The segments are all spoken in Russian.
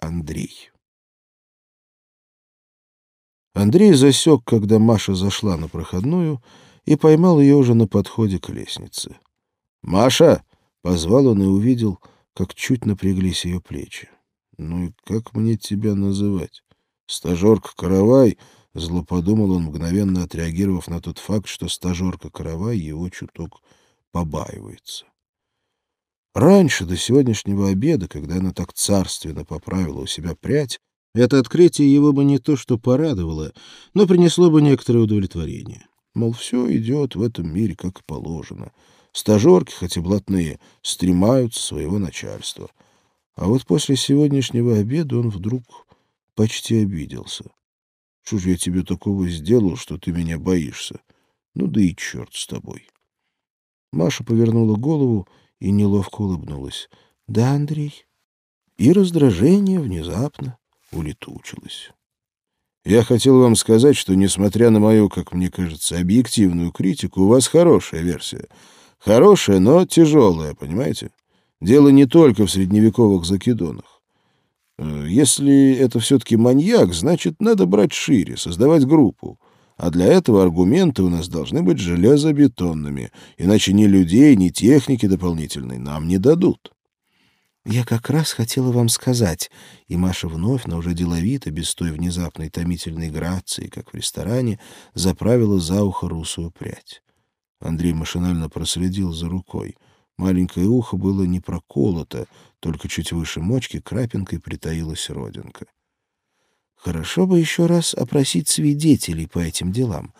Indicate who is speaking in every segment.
Speaker 1: Андрей. Андрей засек, когда Маша зашла на проходную, и поймал ее уже на подходе к лестнице. «Маша!» — позвал он и увидел, как чуть напряглись ее плечи. «Ну и как мне тебя называть? Стажерка Каравай?» — зло подумал он, мгновенно отреагировав на тот факт, что стажерка Каравай его чуток побаивается. Раньше, до сегодняшнего обеда, когда она так царственно поправила у себя прядь, это открытие его бы не то что порадовало, но принесло бы некоторое удовлетворение. Мол, все идет в этом мире как и положено. Стажерки, хотя блатные, стремаются своего начальства. А вот после сегодняшнего обеда он вдруг почти обиделся. Что же я тебе такого сделал, что ты меня боишься? Ну да и черт с тобой. Маша повернула голову и неловко улыбнулась. — Да, Андрей. И раздражение внезапно улетучилось. Я хотел вам сказать, что, несмотря на мою, как мне кажется, объективную критику, у вас хорошая версия. Хорошая, но тяжелая, понимаете? Дело не только в средневековых закидонах. Э, если это все-таки маньяк, значит, надо брать шире, создавать группу. А для этого аргументы у нас должны быть железобетонными, иначе ни людей, ни техники дополнительной нам не дадут. «Я как раз хотела вам сказать», и Маша вновь, но уже деловито, без той внезапной томительной грации, как в ресторане, заправила за ухо русую прядь. Андрей машинально проследил за рукой. Маленькое ухо было не проколото, только чуть выше мочки крапинкой притаилась родинка. Хорошо бы еще раз опросить свидетелей по этим делам.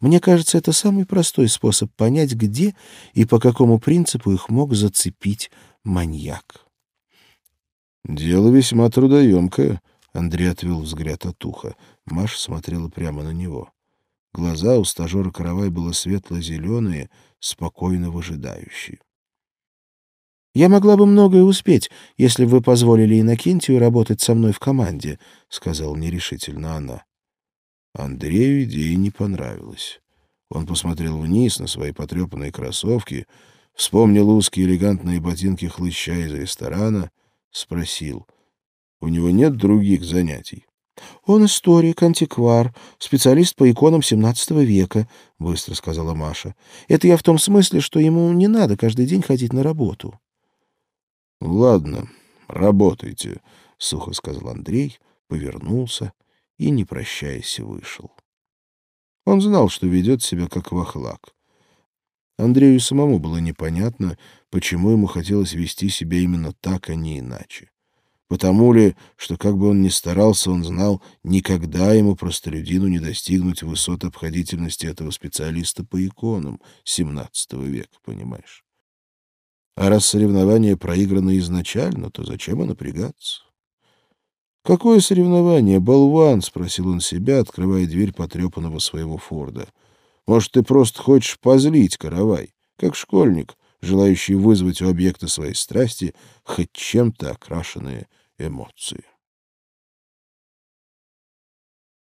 Speaker 1: Мне кажется, это самый простой способ понять, где и по какому принципу их мог зацепить маньяк. «Дело весьма трудоемкое», — Андрей отвел взгляд от уха. Маша смотрела прямо на него. Глаза у стажера Каравай было светло-зеленые, спокойно выжидающие. «Я могла бы многое успеть, если бы вы позволили Иннокентию работать со мной в команде», — сказала нерешительно она. Андрею идея не понравилась. Он посмотрел вниз на свои потрепанные кроссовки, вспомнил узкие элегантные ботинки хлыща из ресторана, спросил. «У него нет других занятий?» «Он историк, антиквар, специалист по иконам XVII века», — быстро сказала Маша. «Это я в том смысле, что ему не надо каждый день ходить на работу». «Ладно, работайте», — сухо сказал Андрей, повернулся и, не прощаясь, вышел. Он знал, что ведет себя как вахлак. Андрею самому было непонятно, почему ему хотелось вести себя именно так, а не иначе. Потому ли, что как бы он ни старался, он знал, никогда ему, простолюдину, не достигнуть высот обходительности этого специалиста по иконам XVII века, понимаешь? А раз соревнование проиграно изначально, то зачем и напрягаться? «Какое соревнование, болван?» — спросил он себя, открывая дверь потрепанного своего Форда. «Может, ты просто хочешь позлить, каравай, как школьник, желающий вызвать у объекта своей страсти хоть чем-то окрашенные эмоции?»